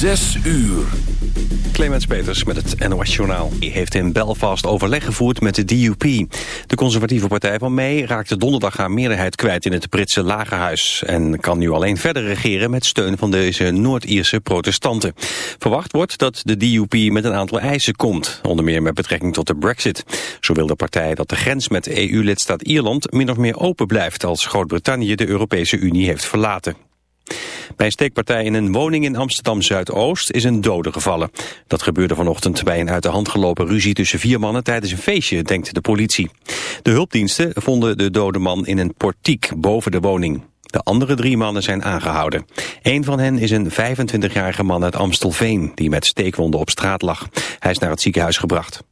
Zes uur. Clemens Peters met het NOS Journaal. Hij heeft in Belfast overleg gevoerd met de DUP. De conservatieve partij van May raakte donderdag haar meerderheid kwijt in het Britse lagerhuis... en kan nu alleen verder regeren met steun van deze Noord-Ierse protestanten. Verwacht wordt dat de DUP met een aantal eisen komt, onder meer met betrekking tot de brexit. Zo wil de partij dat de grens met EU-lidstaat Ierland min of meer open blijft... als Groot-Brittannië de Europese Unie heeft verlaten. Bij een steekpartij in een woning in Amsterdam-Zuidoost is een dode gevallen. Dat gebeurde vanochtend bij een uit de hand gelopen ruzie tussen vier mannen tijdens een feestje, denkt de politie. De hulpdiensten vonden de dode man in een portiek boven de woning. De andere drie mannen zijn aangehouden. Een van hen is een 25-jarige man uit Amstelveen... die met steekwonden op straat lag. Hij is naar het ziekenhuis gebracht.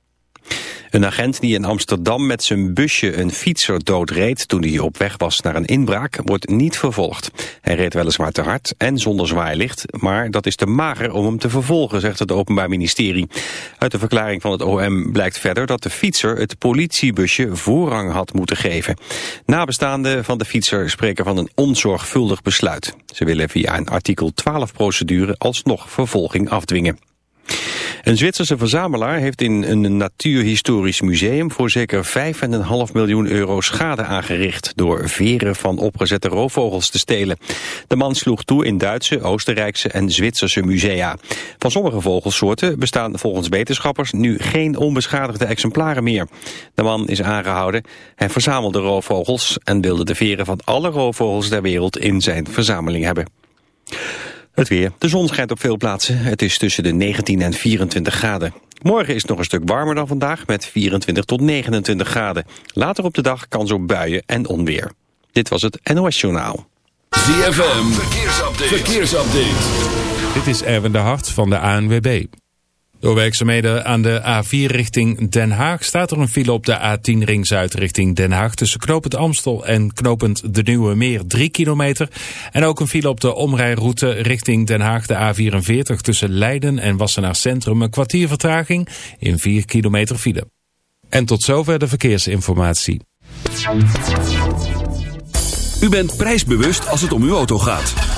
Een agent die in Amsterdam met zijn busje een fietser doodreed toen hij op weg was naar een inbraak wordt niet vervolgd. Hij reed weliswaar te hard en zonder zwaailicht, maar dat is te mager om hem te vervolgen, zegt het Openbaar Ministerie. Uit de verklaring van het OM blijkt verder dat de fietser het politiebusje voorrang had moeten geven. Nabestaanden van de fietser spreken van een onzorgvuldig besluit. Ze willen via een artikel 12 procedure alsnog vervolging afdwingen. Een Zwitserse verzamelaar heeft in een natuurhistorisch museum voor zeker 5,5 miljoen euro schade aangericht door veren van opgezette roofvogels te stelen. De man sloeg toe in Duitse, Oostenrijkse en Zwitserse musea. Van sommige vogelsoorten bestaan volgens wetenschappers nu geen onbeschadigde exemplaren meer. De man is aangehouden. Hij verzamelde roofvogels en wilde de veren van alle roofvogels ter wereld in zijn verzameling hebben. Het weer. De zon schijnt op veel plaatsen. Het is tussen de 19 en 24 graden. Morgen is het nog een stuk warmer dan vandaag met 24 tot 29 graden. Later op de dag kans op buien en onweer. Dit was het NOS Journaal. ZFM. Verkeersupdate. Verkeersupdate. Dit is Erwin de Hart van de ANWB. Door werkzaamheden aan de A4 richting Den Haag staat er een file op de A10 ring zuid richting Den Haag tussen knopend Amstel en knopend de Nieuwe Meer 3 kilometer. En ook een file op de omrijroute richting Den Haag de A44 tussen Leiden en Wassenaar Centrum een kwartier vertraging in 4 kilometer file. En tot zover de verkeersinformatie. U bent prijsbewust als het om uw auto gaat.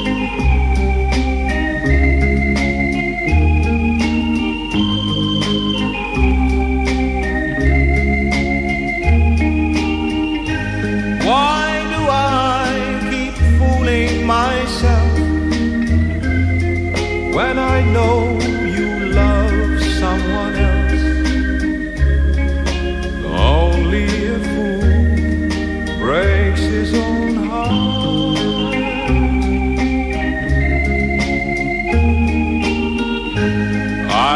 When I know you love someone else? Only a fool breaks his own heart.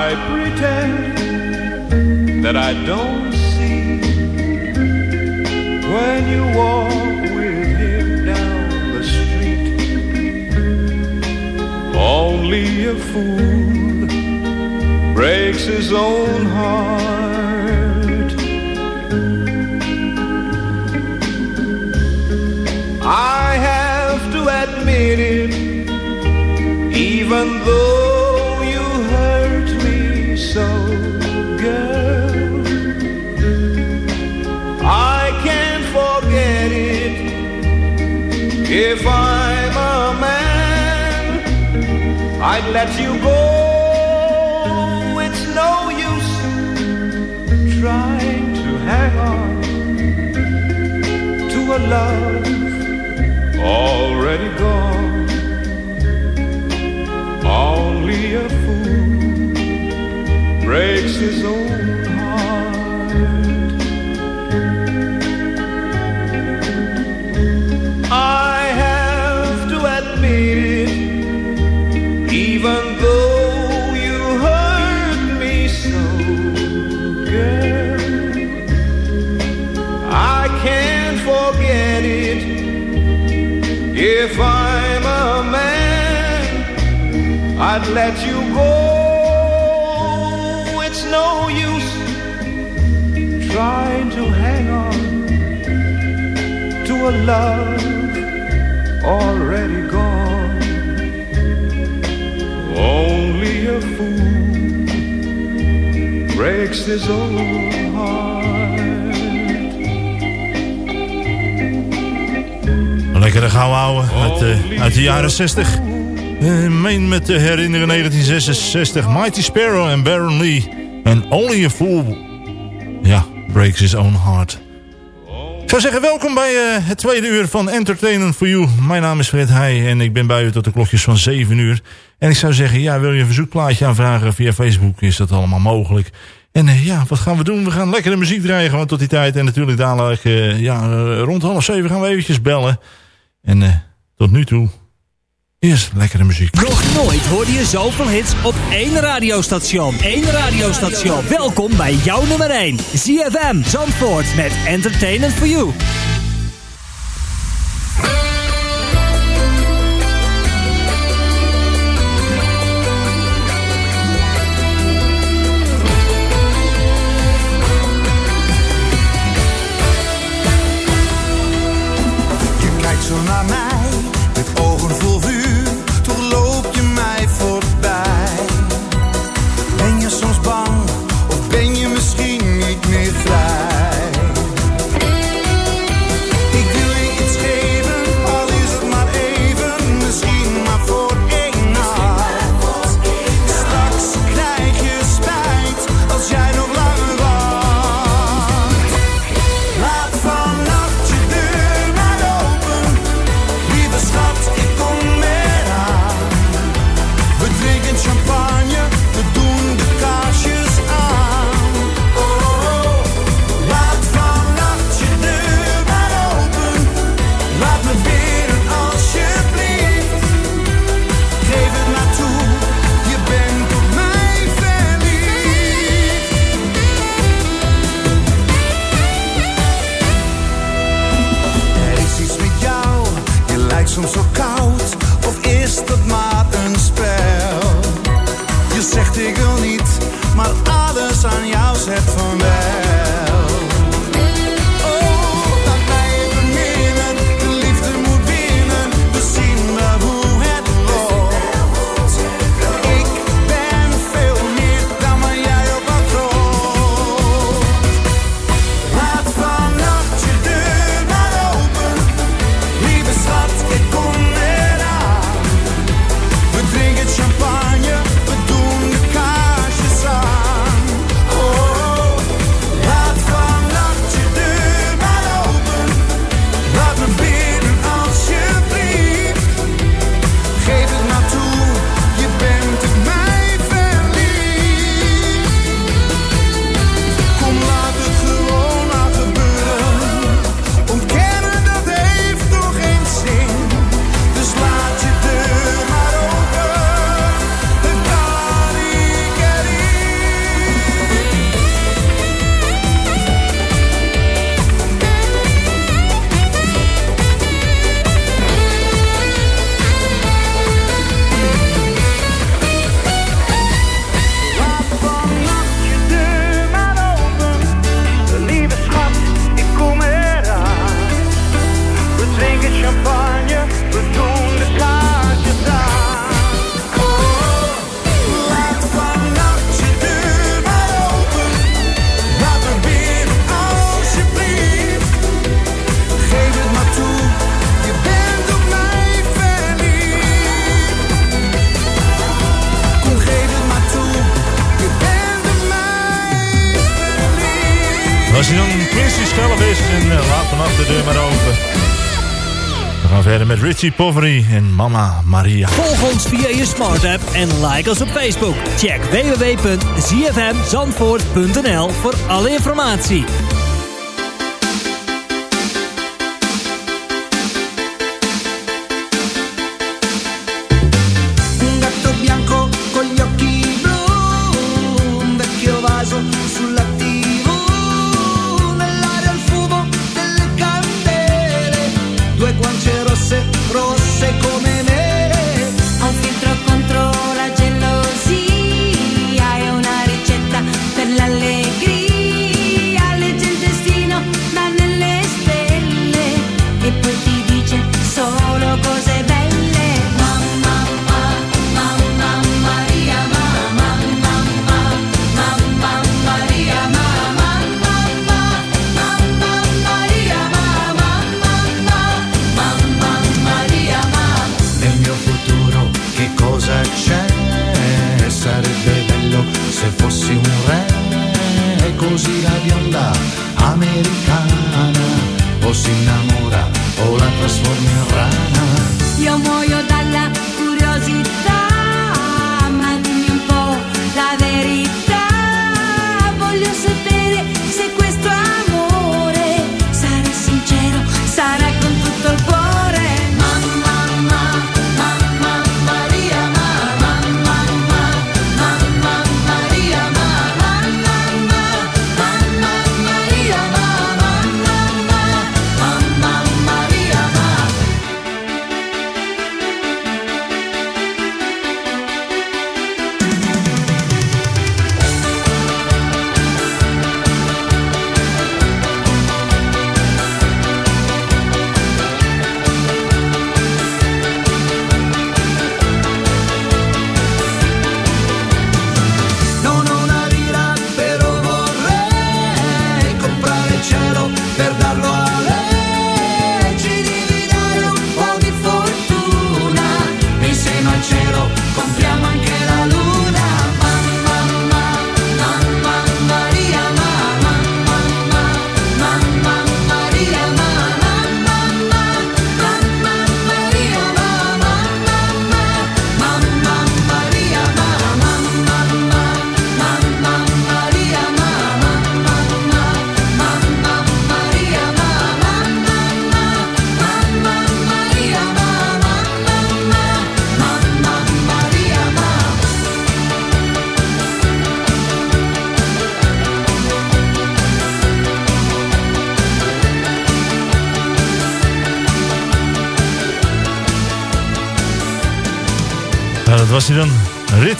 I pretend that I don't fool breaks his own heart. I have to admit it, even though let you go. It's no use trying to hang on to a love already gone. Only a fool breaks his own If I'm a man, I'd let you go. It's no use trying to hang on to a love already gone. Only a fool breaks his own heart. Lekkere gouden ouwe uit, eh, uit de jaren 60. Eh, meen met te herinneren 1966. Mighty Sparrow en Baron Lee. En Only a Fool. Ja, breaks his own heart. Ik zou zeggen, welkom bij eh, het tweede uur van Entertainment for You. Mijn naam is Fred Heij en ik ben bij u tot de klokjes van 7 uur. En ik zou zeggen, ja, wil je een verzoekplaatje aanvragen via Facebook, is dat allemaal mogelijk. En eh, ja, wat gaan we doen? We gaan lekkere muziek draaien gewoon tot die tijd. En natuurlijk dadelijk, ja, rond half zeven gaan we eventjes bellen. En eh, tot nu toe, eerst lekkere muziek. Nog nooit hoorde je zoveel hits op één radiostation. Eén radiostation. Welkom bij jouw nummer 1. ZFM Zandvoort met Entertainment for You. Richie en Mama Maria. Volg ons via je smart app en like ons op Facebook. Check www.zfmzandvoort.nl voor alle informatie. sin.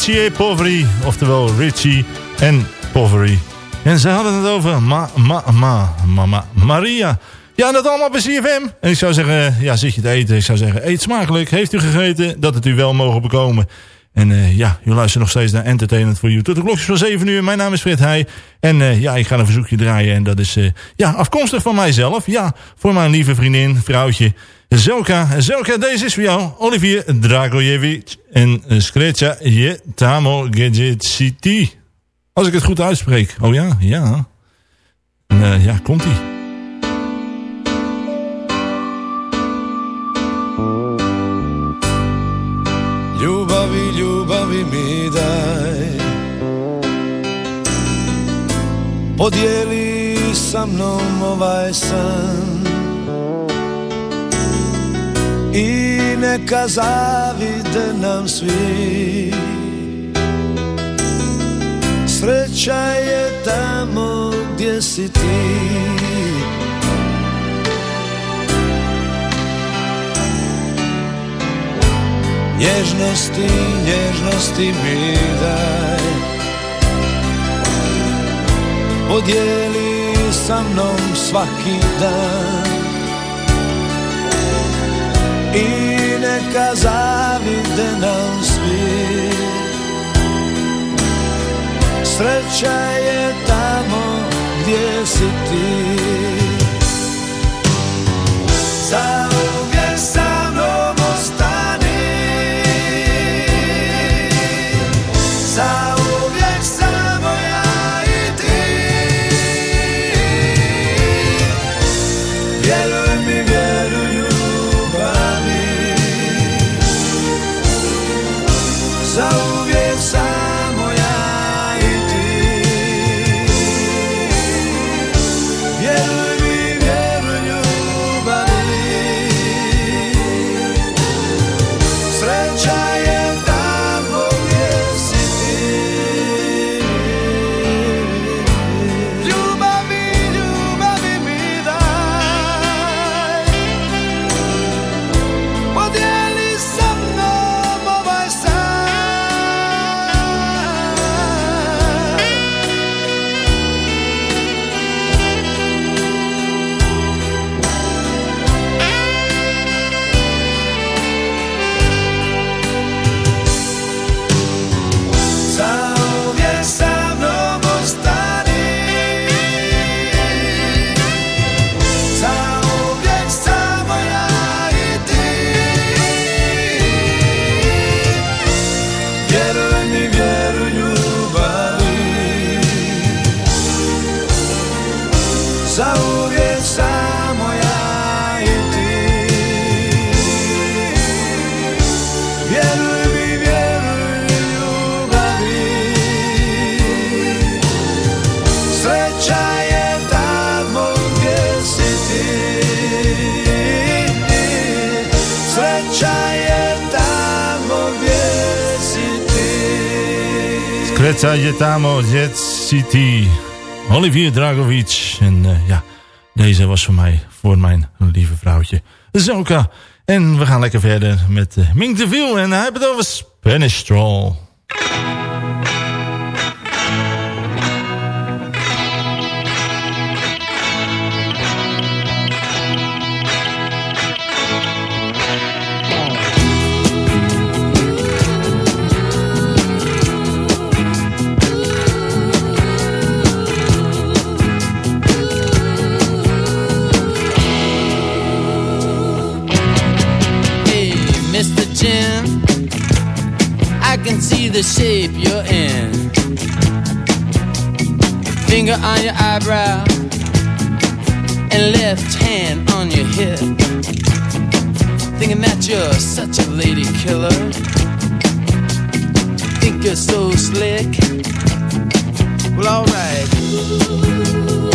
Richie Poveri, oftewel Richie en Poveri. En ze hadden het over ma, ma, ma, mama Maria. Ja, dat allemaal bij CFM. En ik zou zeggen, ja, zit je te eten? Ik zou zeggen, eet smakelijk. Heeft u gegeten? Dat het u wel mogen bekomen. En eh, ja, u luistert nog steeds naar Entertainment for You. Tot de klokjes van 7 uur. Mijn naam is Fred Heij. En eh, ja, ik ga een verzoekje draaien. En dat is eh, ja, afkomstig van mijzelf. Ja, voor mijn lieve vriendin, vrouwtje. Zelka. Zelka, deze is voor jou. Olivier Dragojevic. En Skrecha Je Tamo City. Als ik het goed uitspreek. Oh ja, ja. Ja, komt-ie. Podijeli sa mnom ovaj san. I neka zavide nam svi. Sreća je tamo gdje si ti. Nježnosti, nježnosti mi daj Podijeli sa mnom svaki dan. I neka zavide nam svi Sreća je tamo gdje si ti. Zauvijek Sreća Jetamo, Jet City. Olivier Dragovic. En eh, ja, deze was voor mij, voor mijn lieve vrouwtje Zoka. En we gaan lekker verder met uh, Mink de Viel. En hij heeft het over Spanish Stroll. On your eyebrow and left hand on your hip. Thinking that you're such a lady killer. Think you're so slick. Well, alright.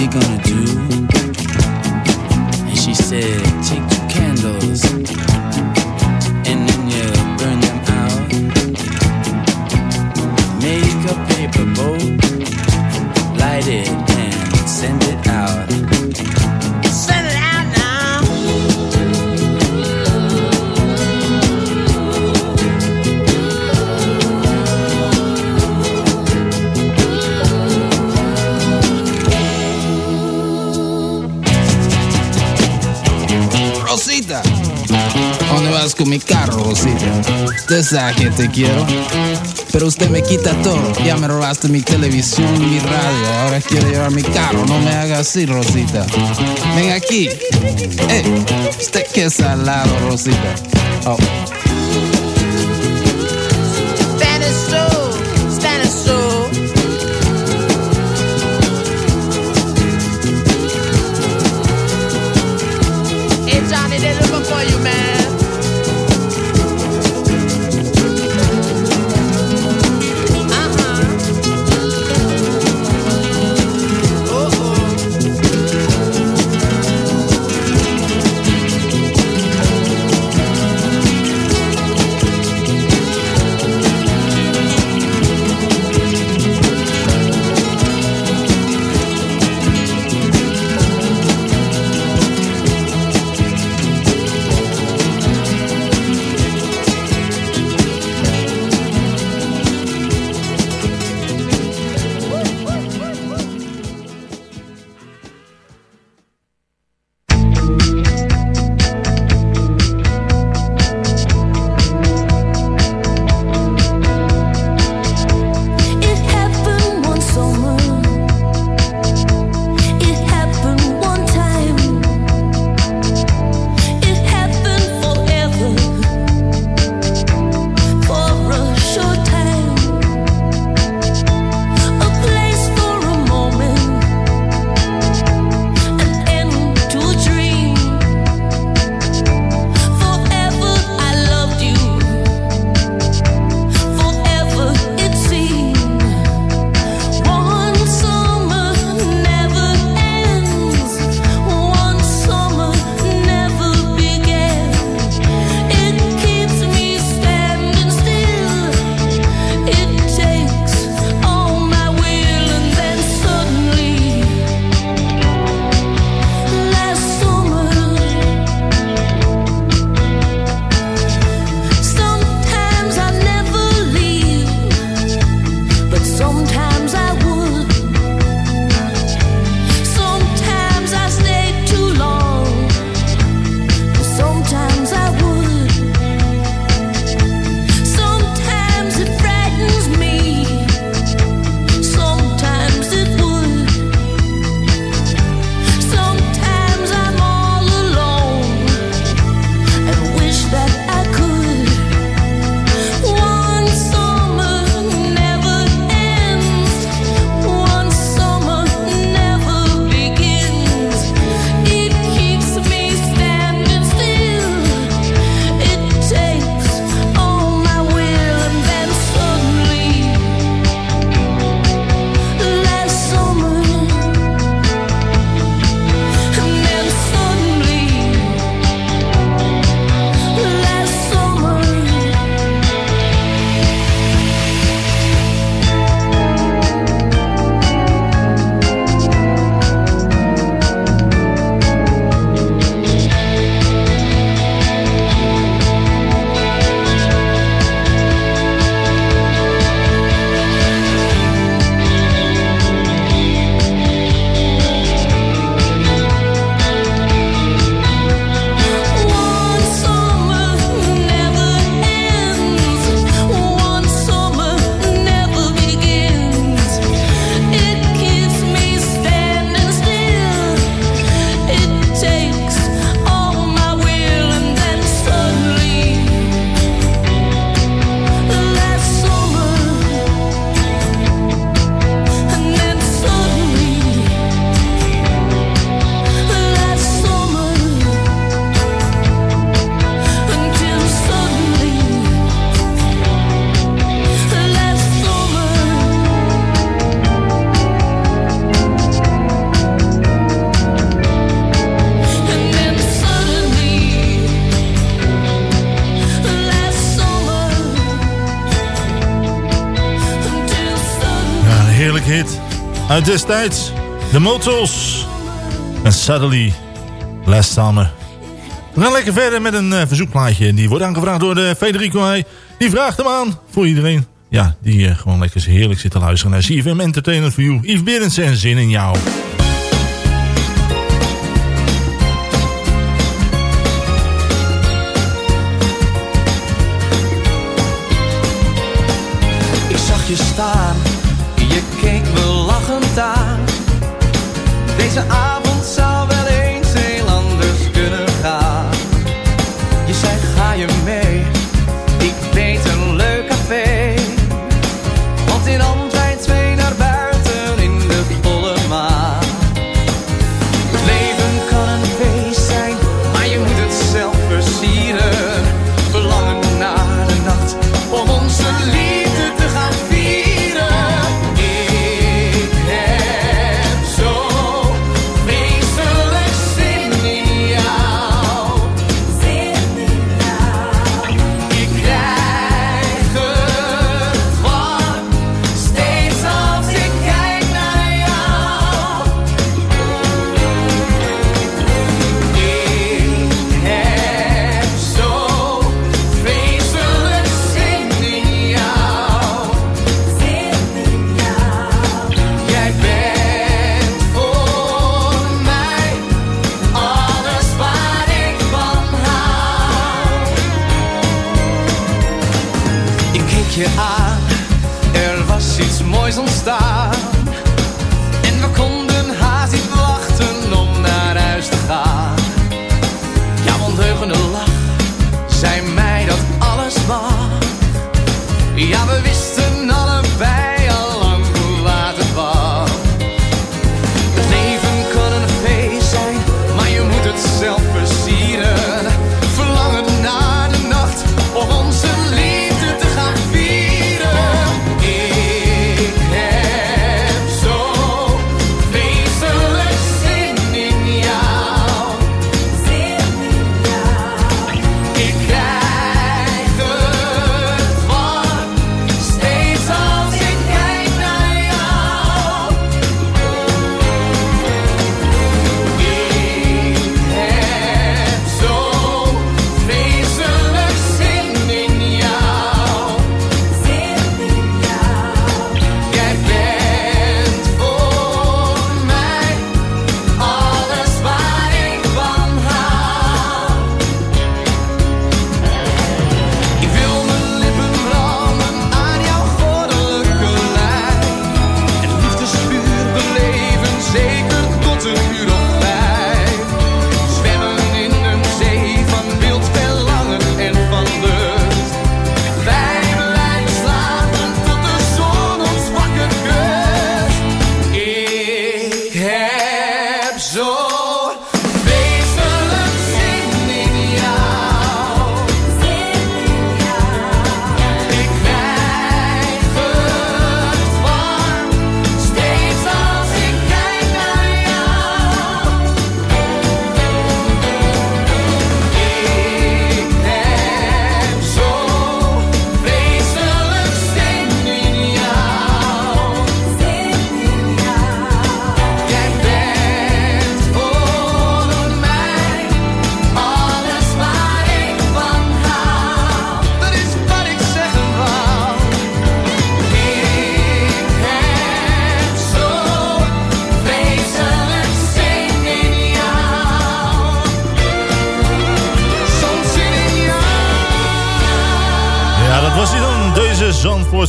We gonna do? Que te quiero, pero usted me quita todo. Ya me robaste mi televisión mi radio. Ahora quiere llevar mi carro. No me haga así, Rosita. Ven aquí. Eh, usted que es salado, Rosita. Oh. Uit destijds. The Motels. En Suddenly. Last Summer. We gaan lekker verder met een uh, verzoekplaatje. Die wordt aangevraagd door de Federico Heij. Die vraagt hem aan voor iedereen. Ja, die gewoon lekker heerlijk zit te luisteren naar CFM Entertainment for You. Yves Berendsen en Zin in jou.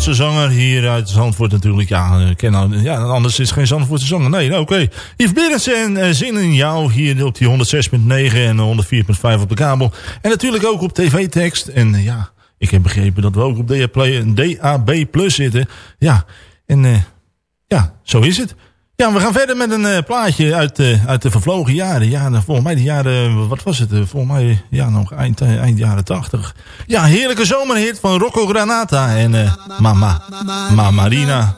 Zandvoortse zanger hier uit Zandvoort natuurlijk. Ja, eh, ken ja anders is geen Zandvoortse zanger. Nee, nou, oké. Yves Berendsen en eh, Zin in jou hier op die 106.9 en 104.5 op de kabel. En natuurlijk ook op tv-tekst. En eh, ja, ik heb begrepen dat we ook op DAB, DAB Plus zitten. Ja, en ja, zo is het. Ja, we gaan verder met een eh, plaatje uit, eh, uit de vervlogen jaren. Ja, nou, volgens mij de jaren, wat was het? Eh, volgens mij, ja, nog eind, eind jaren tachtig. Ja, heerlijke zomerhit van Rocco Granata en Mama, Mama Marina.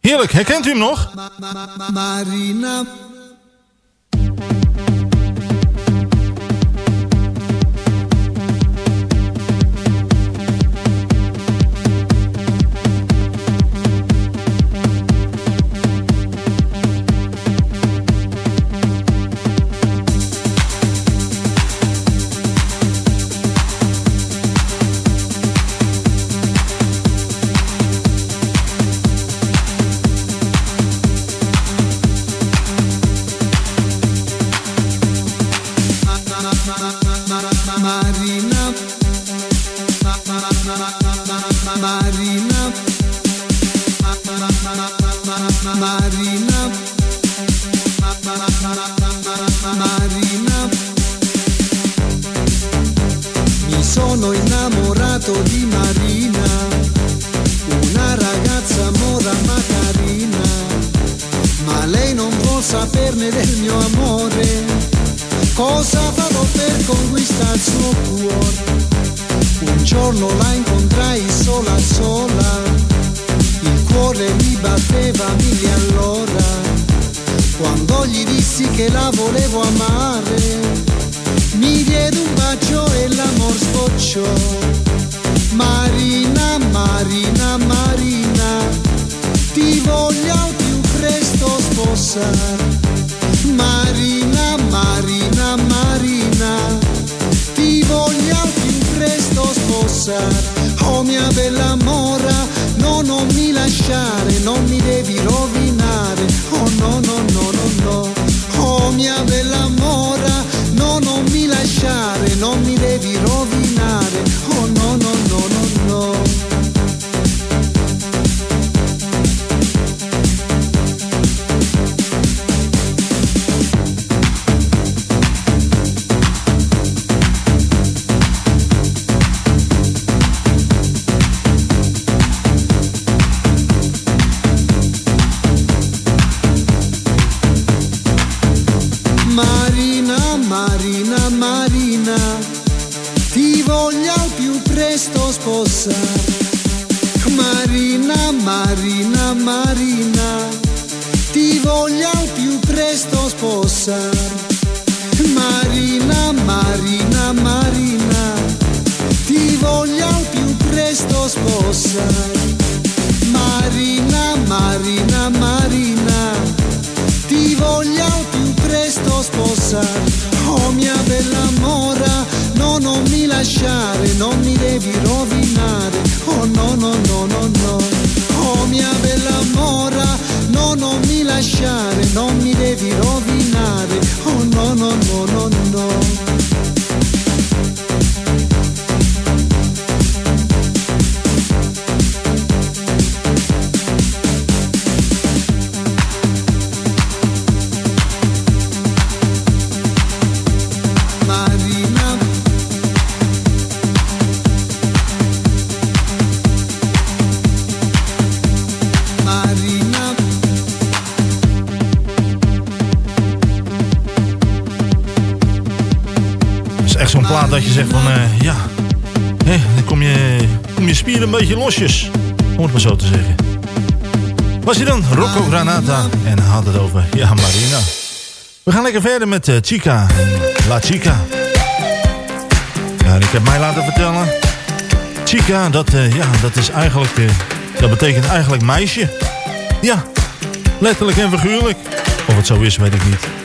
Heerlijk, herkent u hem nog? Marina sposare. Marina, Marina, Marina, ti voglio al più presto sposare. Oh mia bella mora, no, non mi lasciare, non mi devi rovinare. Dat je zegt van, eh, ja, dan kom je, kom je spieren een beetje losjes. Om het maar zo te zeggen. Was hij dan? Rocco Granata. En had het over, ja, Marina. We gaan lekker verder met eh, Chica. La Chica. Ja, en ik heb mij laten vertellen. Chica, dat, eh, ja, dat is eigenlijk, dat betekent eigenlijk meisje. Ja, letterlijk en figuurlijk. Of het zo is, weet ik niet.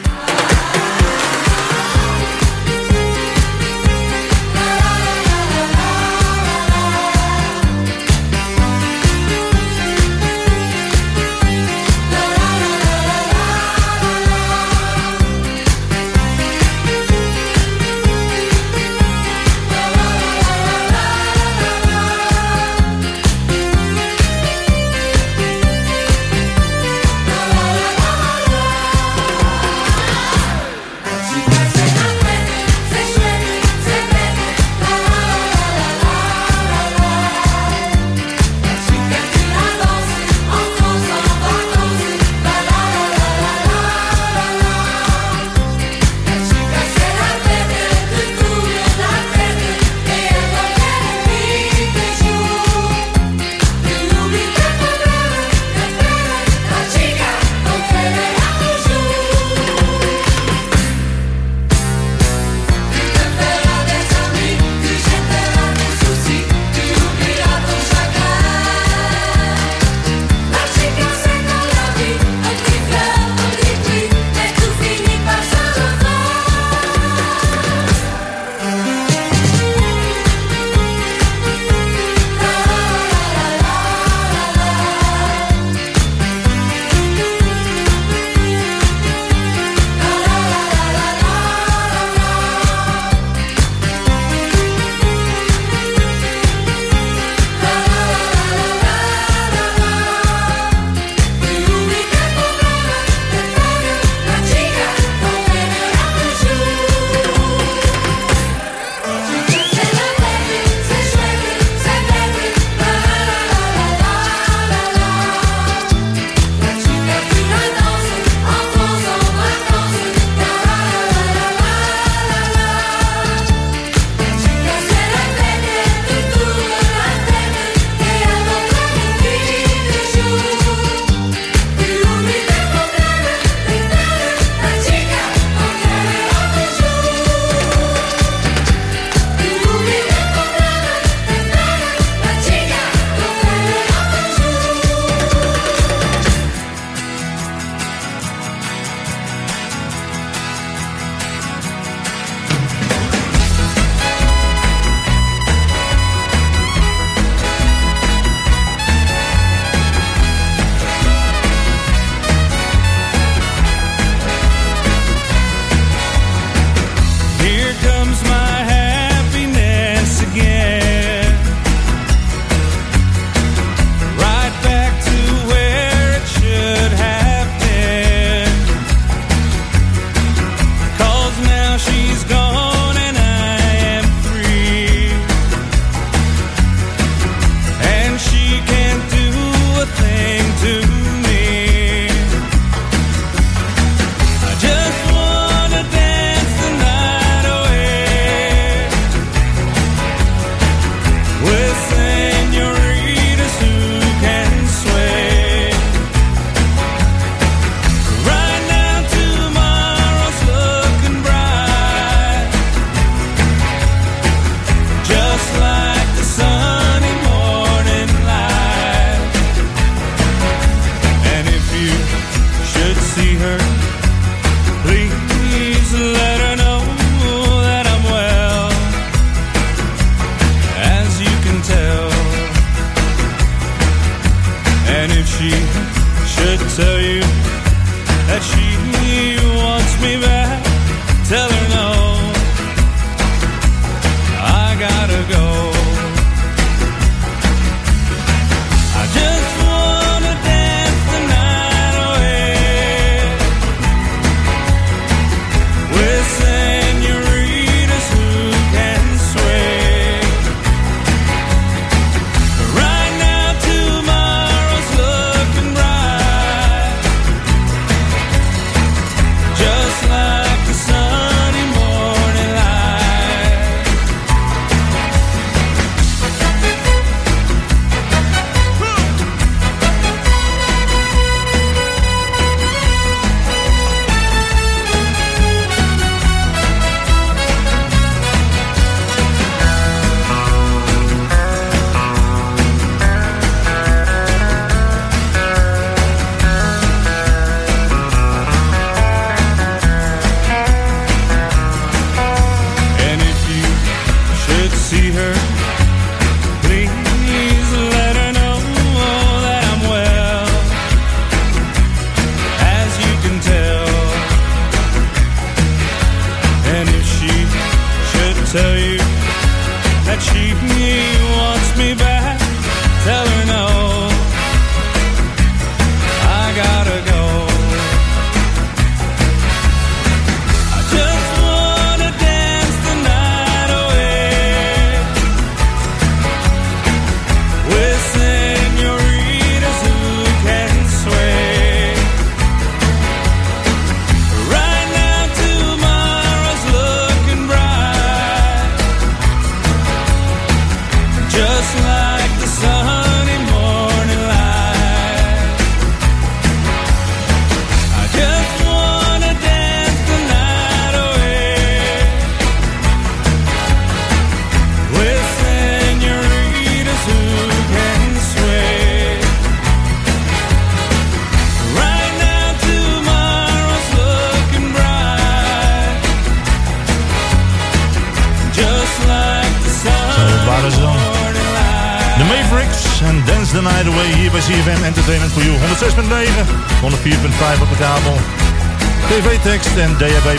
En DHB+.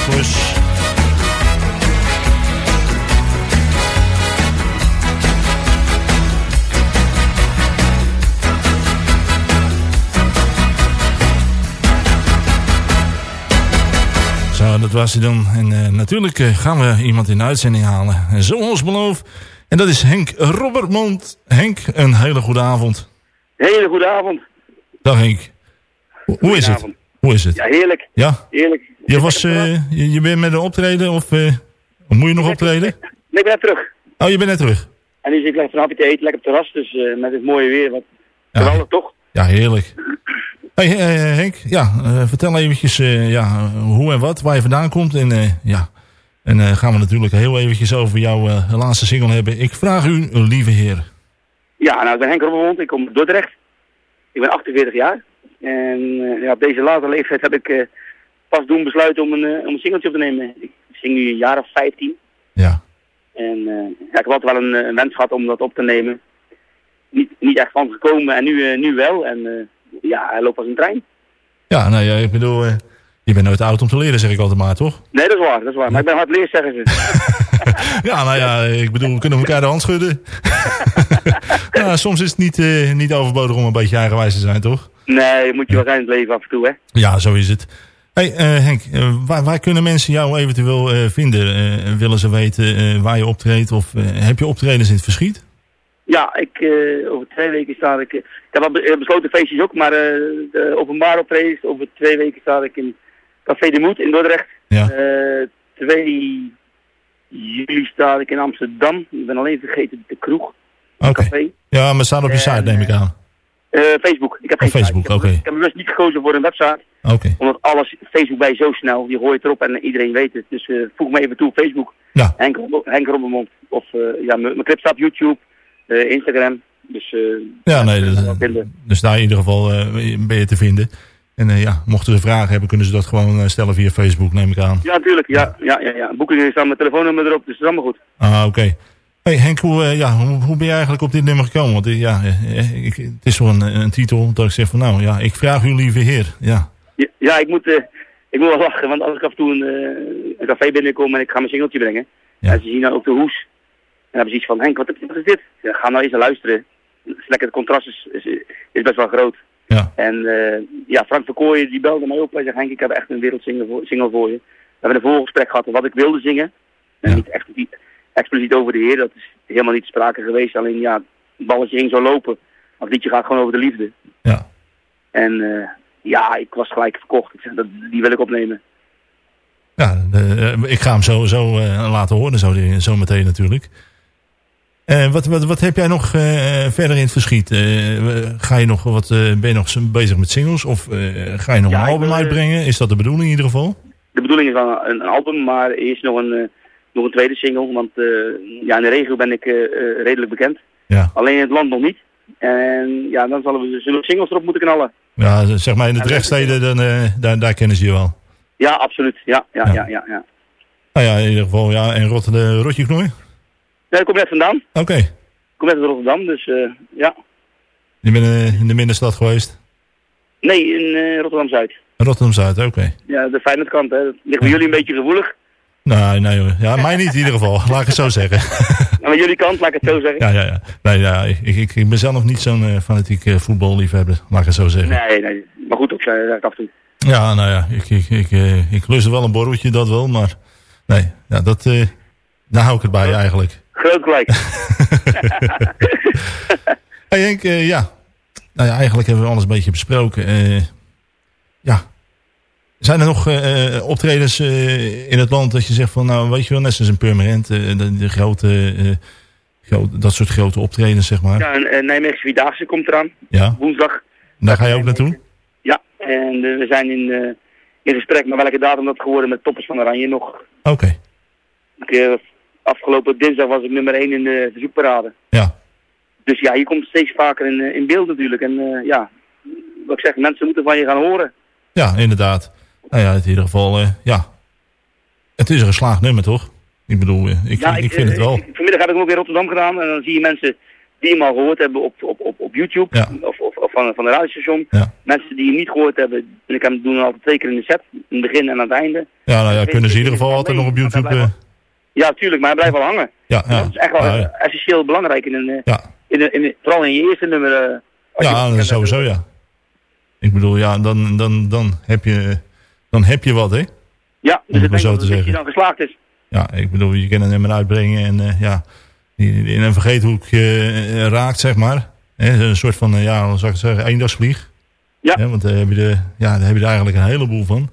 Zo, dat was hij dan. En eh, natuurlijk eh, gaan we iemand in de uitzending halen. En zoals beloofd. En dat is Henk Robbermond. Henk, een hele goede avond. Hele goede avond. Dag Henk. Hoe- is het? Hoe is het? Ja, heerlijk. Ja? Heerlijk. Je, was, eh, je, je bent met een optreden of eh, moet je nog optreden? Nee, ik ben net terug. Oh, je bent net terug. En nu zit ik lekker een hapje te eten, lekker op het terras. Dus eh, met het mooie weer. Wat Ja. geweldig toch? Ja, heerlijk. Hey, Henk, ja, vertel eventjes ja, hoe en wat, waar je vandaan komt. En ja, en gaan we natuurlijk heel eventjes over jouw laatste single hebben. Ik vraag u, lieve heer. Ja, nou, ik ben Henk Robbermond. Ik kom uit Dordrecht. Ik ben 48 jaar. En ja, op deze late leeftijd heb ik pas doen besluiten om een, eh, om een singeltje op te nemen. Ik zing nu een jaar of 15. Ja. En eh, ja, ik heb altijd wel een, eh, een wens gehad om dat op te nemen. Niet, niet echt van gekomen en nu, nu wel. En ja, hij loopt als een trein. Ja, nou ja, ik bedoel, je bent nooit oud om te leren, zeg ik altijd maar, toch? Nee, dat is waar, dat is waar. Maar ik ben hard leer, zeggen ze. Ja, nou ja, ik bedoel, we kunnen elkaar de hand schudden. ja, soms is het niet, eh, niet overbodig om een beetje eigenwijs te zijn, toch? Nee, moet je wel zijn in het leven af en toe, hè. Ja, zo is het. Hey, eh, Henk, eh, waar, waar kunnen mensen jou eventueel eh, vinden? Willen ze weten waar je optreedt? Of heb je optredens in het verschiet? Ja, ik, over twee weken sta ik... ik heb al be- besloten feestjes ook, maar de openbaar optredens. Over twee weken sta ik in Café de Moed in Dordrecht. Ja. Eh, 2 juli sta ik in Amsterdam. Ik ben alleen vergeten de kroeg. Oké. Café. Ja, maar staat op je site, neem ik aan. Eh, Facebook. Ik heb Op geen. Facebook, Ik heb- oké. Ik heb bewust niet gekozen voor een website. Oké. Omdat alles, Facebook bij zo snel. Je gooit erop en iedereen weet het. Dus eh, voeg me even toe op Facebook. Ja. Henk, Henk Robbermond. Of eh, ja, mijn clip staat op YouTube, Instagram. Dus Ja, nee, dat dus, dus daar in ieder geval ben je te vinden. En ja, mochten ze vragen hebben, kunnen ze dat gewoon stellen via Facebook, neem ik aan. Ja, natuurlijk. Ja, ja, ja, ja. Boekingen staan mijn telefoonnummer erop, dus dat is allemaal goed. Ah, oké. Hey Henk, hoe, eh, ja, hoe, hoe ben je eigenlijk op dit nummer gekomen? Want eh, ja, eh, ik, het is wel een, een titel dat ik zeg van nou ja, ik vraag u lieve heer. Ja, Ja, ja, ik moet, ik moet wel lachen, want als ik af en toe een, een café binnenkom en ik ga mijn singeltje brengen, Ja. en ze zien dan ook de hoes, en dan hebben ze iets van, Henk, wat, wat is dit? Ja, ga nou eens naar luisteren. Het is lekker, het contrast is, is, is best wel groot. Ja. En ja, Frank Verkooyen die belde mij op. Hij zegt, Henk, ik heb echt een wereldsingle voor, single voor je. We hebben een voorgesprek gehad over wat ik wilde zingen. En niet echt niet expliciet over de Heer, dat is helemaal niet sprake geweest. Alleen ja, het balletje ging zo lopen. Maar het liedje gaat gewoon over de liefde. Ja. En eh, ja, ik was gelijk verkocht. Ik zeg, dat, die wil ik opnemen. ja de- eh, ik ga hem zo, zo eh, laten horen zo, zo meteen natuurlijk. Eh, wat, wat, wat heb jij nog verder in het verschiet? Ga je nog wat, ben je nog bezig met singles? Of ga je nog Ja, een album wil, uitbrengen? Is dat de bedoeling in ieder geval? De bedoeling is wel een, een album, maar eerst nog een, nog een tweede single. Want eh, ja, in de regio ben ik eh, eh, redelijk bekend. Ja. Alleen in het land nog niet. En ja, dan zullen we, zullen we singles erop moeten knallen. Ja, zeg maar in de Drechtsteden, dan, daar, daar kennen ze je wel. Ja, absoluut. Ja, ja, ja, ja. ja. Nou ja, in ieder geval, ja. En Rotterdam, Rotje Knooi? Ja, ik kom net vandaan. Oké. Ik kom net uit Rotterdam, dus ja. Je bent in de middenstad geweest? Nee, in Rotterdam-Zuid. Rotterdam-Zuid, oké. Ja, de Feyenoordkant, hè. Dat ligt bij jullie een beetje gevoelig. Nee hoor. Ja, mij niet in ieder geval. Laat ik het zo zeggen. En bij jullie kant, laat ik het zo zeggen. Ja, ja, ja. Nee, ja ik, ik, ik ben zelf nog niet zo'n eh, fanatiek eh, voetballiefhebber. Laat ik het zo zeggen. Nee, nee. Maar goed, ook zei ik af en toe. Ja, nou ja. Ik, ik, ik, eh, ik lust wel een borreltje, dat wel. Maar nee, ja, dat, eh, daar hou ik het bij eigenlijk. Groot gelijk. Hey Henk, eh, ja. Nou ja, eigenlijk hebben we alles een beetje besproken. Eh, ja. Zijn er nog eh, eh, optredens eh, in het land dat je zegt van, nou weet je wel, net zoals een permanent, de, de grote, grote, dat soort grote optredens zeg maar. ja, en Nijmeegse Vierdaagse komt eraan. Ja. Woensdag. Daar ga je ook naartoe? Ja, en we zijn in, in gesprek met welke datum dat geworden met Toppers van Oranje nog. Oké. Afgelopen dinsdag was ik nummer 1 in de verzoekparade. Ja. Dus ja, je komt steeds vaker in, in beeld natuurlijk. En ja, wat ik zeg, mensen moeten van je gaan horen. Ja, inderdaad. Nou ja, in ieder geval, eh, ja. Het is een geslaagd nummer, toch? Ik bedoel, eh, ik, ja, ik, vind het eh, wel. ik- vanmiddag heb ik hem ook in Rotterdam gedaan. En dan zie je mensen die hem al gehoord hebben op, op, op, op YouTube. Ja. Of, of, of van, van de radiostation. Ja. Mensen die hem niet gehoord hebben. En ik heb hem doen altijd twee keer in de set. In het begin en aan het einde. Ja, nou ja, kunnen ze in ieder geval altijd nog op YouTube... Ja, tuurlijk, maar hij blijft wel hangen. ja, ja. Dat is echt wel essentieel belangrijk in een, in een, in een- vooral in je eerste nummer. je Ja, sowieso ja. Ik bedoel, ja, dan, dan, dan, heb, je, dan heb je wat, hè? Ja, dus het ik denk zo dat te zeggen. dan geslaagd is. Ja, ik bedoel, je kan nummer uitbrengen en eh, ja, in een vergeethoek eh, raakt, zeg maar. Hè, een soort van, eh, ja, hoe zou ik zeggen, eendagsvlieg. Ja. Want daar heb, je de, ja, daar heb je er eigenlijk een heleboel van.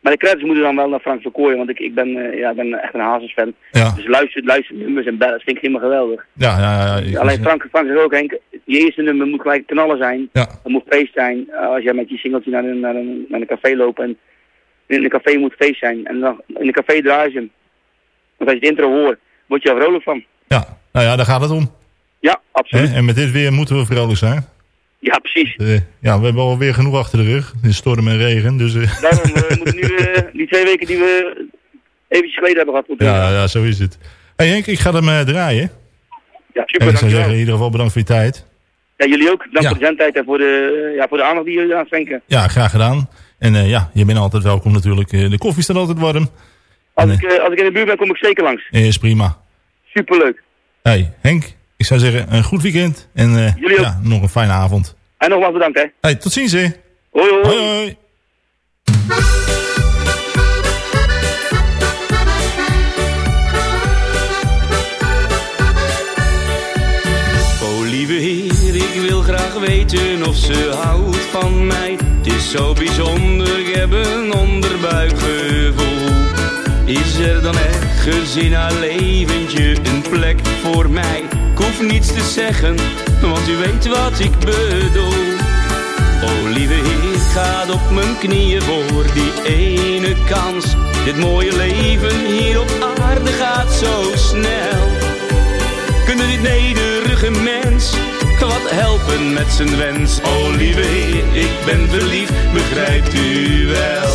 Maar de credits moeten dan wel naar Frank Verkooyen, want ik, ik ben, eh, ja, ben echt een Hazes-fan. Ja. Dus luister, luister nummers en bellen, dat vind ik helemaal geweldig. Ja, ja, ja. Alleen Frank, Frank zegt ook, Henk, je eerste nummer moet gelijk knallen zijn. Ja. Het moet feest zijn. Uh, als jij met je singeltje naar een, naar, een, naar een café loopt en in een café moet feest zijn. En dan in een café draaien ze hem. Want als je het intro hoort, word je er vrolijk van. Ja, nou ja, daar gaat het om. Ja, absoluut. En met dit weer moeten we vrolijk zijn. Precies. Eh, ja, we hebben alweer genoeg achter de rug. De storm en regen, dus... eh, Daarom uh, moeten nu eh, die twee weken die we eventjes geleden hebben gehad. Moeten ja, ja, zo is het. hey Henk, ik ga hem eh, draaien. Ja, En super, ik zou zeggen, in ieder geval bedankt voor je tijd. Ja, jullie ook. Dank Ja. voor de zendtijd en voor de, ja, voor de aandacht die jullie aan schenken. Ja, graag gedaan. En eh, ja, je bent altijd welkom natuurlijk. Eh, de koffie staat altijd warm. Als, En, ik, eh, als ik in de buurt ben, kom ik zeker langs. eh, is prima. Superleuk. Hey, Henk, ik zou zeggen een goed weekend. En eh, Jullie ook. ja, nog een fijne avond. En nogmaals bedankt, hè. Hey, tot ziens, hè. Hoi, hoi. Hoi, hoi. O lieve Heer, ik wil graag weten of ze houdt van mij. Het is zo bijzonder, ik heb een onderbuikgevoel. Is er dan ergens in haar leventje een plek voor mij? Ik hoef niets te zeggen, want u weet wat ik bedoel. O lieve Heer, ga op mijn knieën voor die ene kans. Dit mooie leven hier op aarde gaat zo snel. Kunnen dit nederige mens wat helpen met zijn wens? O lieve Heer, ik ben verliefd, begrijpt u wel?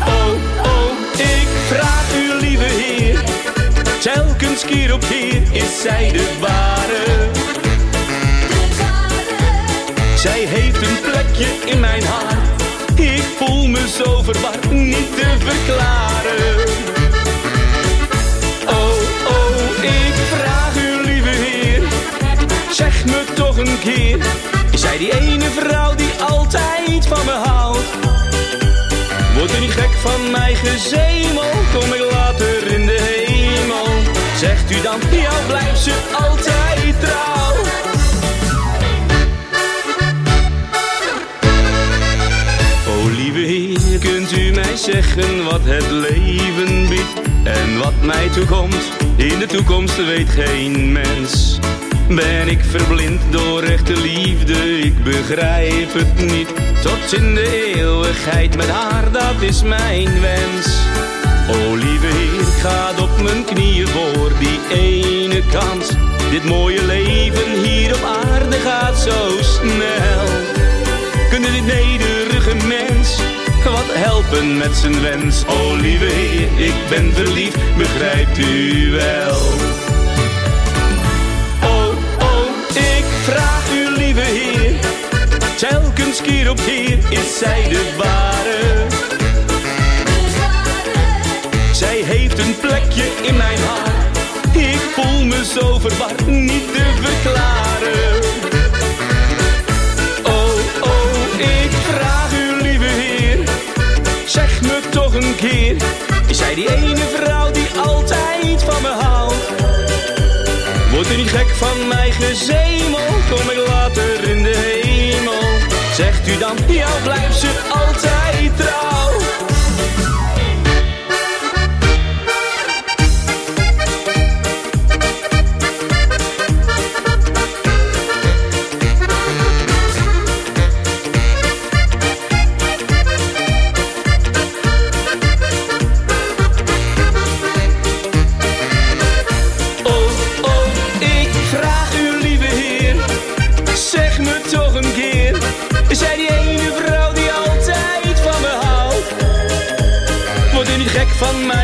Oh, oh, ik vraag u lieve Heer, Telkens keer op keer is zij de ware. Zij heeft een plekje in mijn hart. Ik voel me zo verward, niet te verklaren. Oh, oh, ik vraag u, lieve heer. Zeg me toch een keer. Is zij die ene vrouw die altijd van me houdt? Wordt u niet gek van mij gezemel? Kom ik later in de hemel? Zegt u dan, ja blijft ze altijd trouw? O lieve Heer, kunt u mij zeggen wat het leven biedt en wat mij toekomt? In de toekomst weet geen mens. Ben ik verblind door echte liefde, ik begrijp het niet. Tot in de eeuwigheid met haar, dat is mijn wens. O lieve Heer, ik ga op mijn knieën voor die ene kans. Dit mooie leven hier op aarde gaat zo snel. Kunnen dit nederige mens wat helpen met zijn wens? O lieve Heer, ik ben verliefd, begrijpt u wel? Oh, oh, ik vraag u lieve Heer, telkens keer op keer is zij de ware. Zij heeft een plekje in mijn hart, ik voel me zo verward, niet te verklaren. Oh, oh, ik vraag u, lieve Heer, zeg me toch een keer. Is zij die ene vrouw die altijd van me houdt? Wordt u niet gek van mij gezemel? Kom ik later in de hemel? Zegt u dan, ja blijft ze altijd trouw?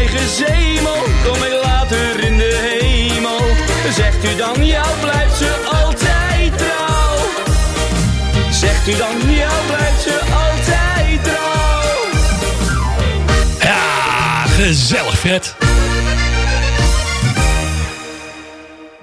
Gezemel? Kom ik later in de hemel? Zegt u dan, jou blijft ze altijd trouw? Zegt u dan, jou blijft ze altijd trouw? Ja, gezellig Fred.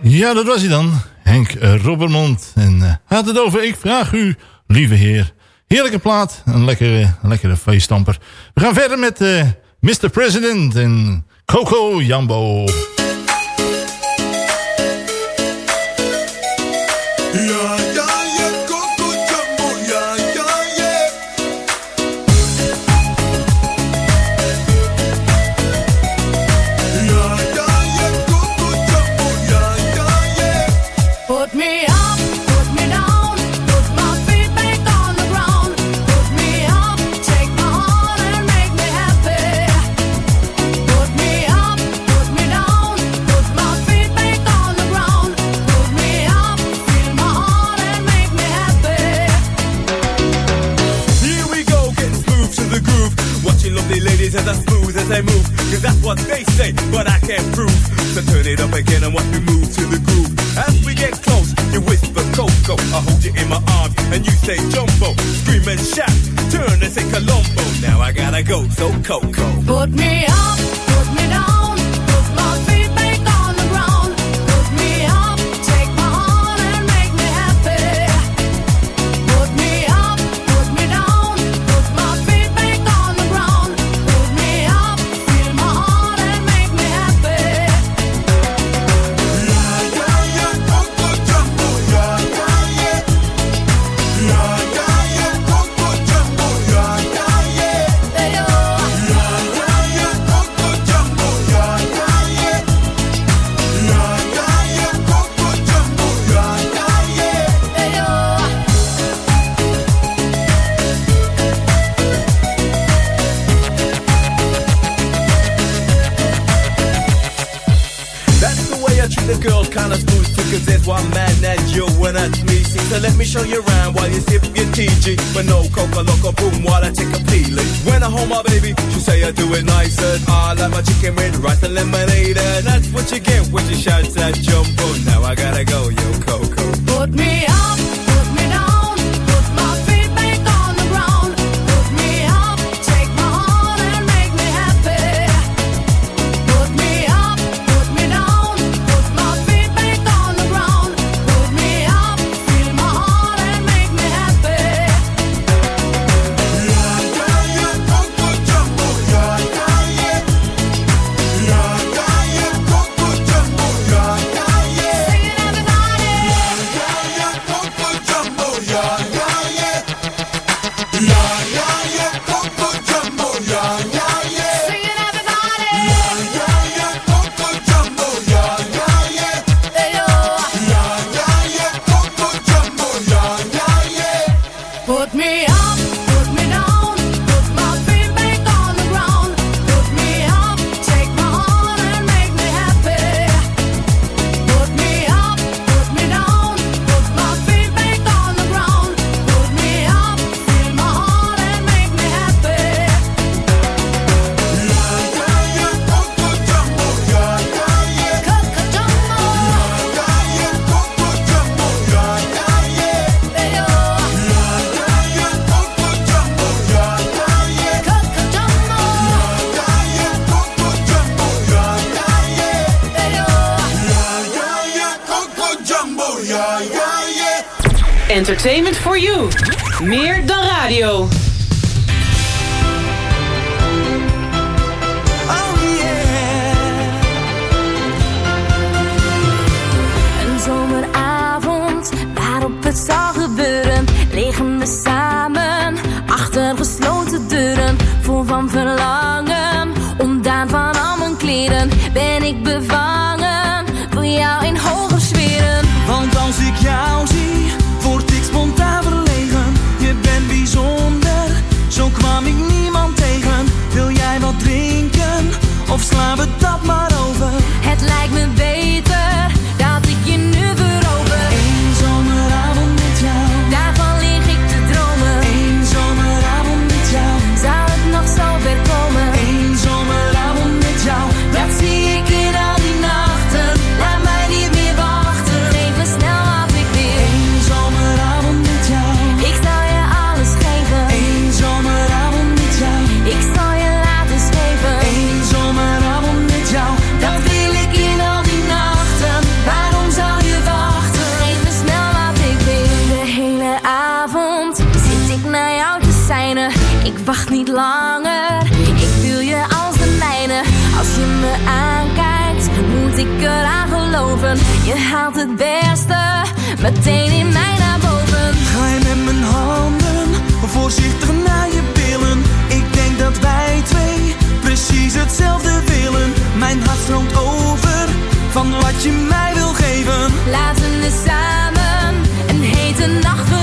Ja, dat was hij dan. Henk eh, Robbermond. En hij had het over Ik vraag u, lieve heer. Heerlijke plaat. Een lekkere, lekkere feeststamper. We gaan verder met eh, Mr. President en Coco Jambo. What they say, but I can't prove. So turn it up again and watch me move to the groove. As we get close, you whisper Coco. I hold you in my arms and you say Jumbo. Scream and shout, turn and say Colombo. Now I gotta go, so Coco. Put me up, put me down, langer. Ik voel je als de mijne, als je me aankijkt, moet ik eraan geloven. Je haalt het beste meteen in mij naar boven. Ga je met mijn handen voorzichtig naar je billen? Ik denk dat wij twee precies hetzelfde willen. Mijn hart stroomt over van wat je mij wil geven. Laten we samen een hete nacht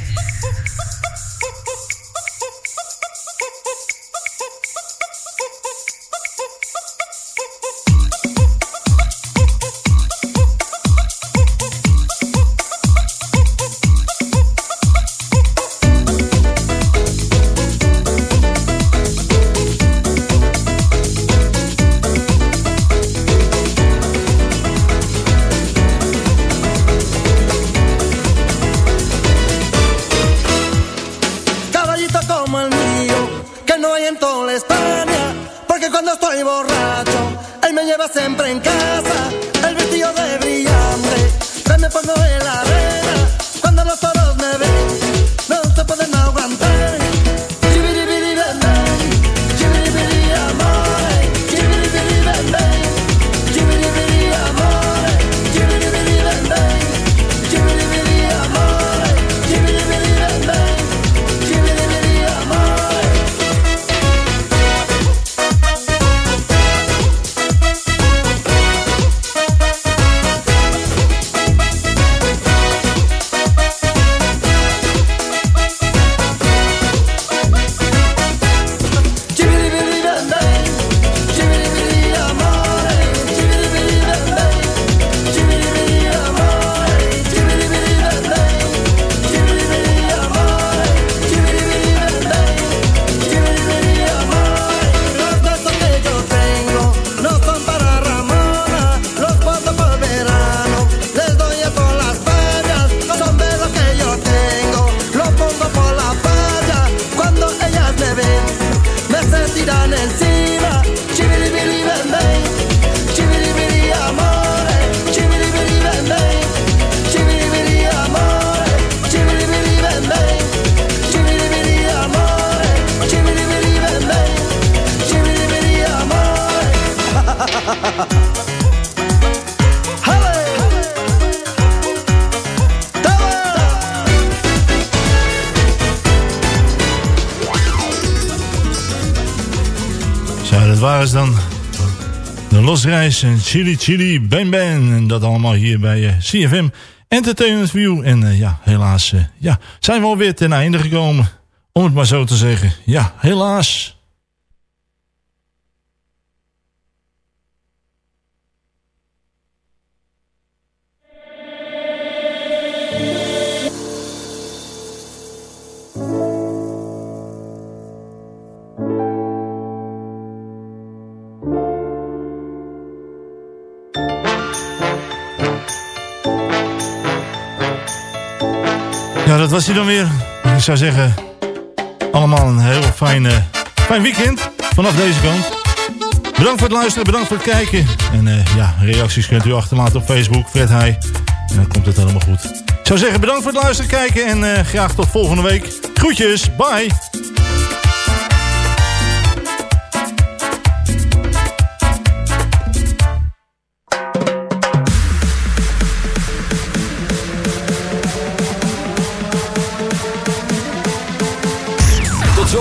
Losreis en Chili Chili Bang Bang. En dat allemaal hier bij eh, CFM Entertainment View. En eh, ja, helaas eh, ja, zijn we alweer ten einde gekomen. Om het maar zo te zeggen. Ja, helaas. Dat was hij dan weer. Ik zou zeggen, allemaal een heel fijn, eh, fijn weekend vanaf deze kant. Bedankt voor het luisteren, bedankt voor het kijken. En eh, ja, reacties kunt u achterlaten op Facebook, Fred Heij. En dan komt het helemaal goed. Ik zou zeggen, bedankt voor het luisteren, kijken en eh, graag tot volgende week. Groetjes, bye!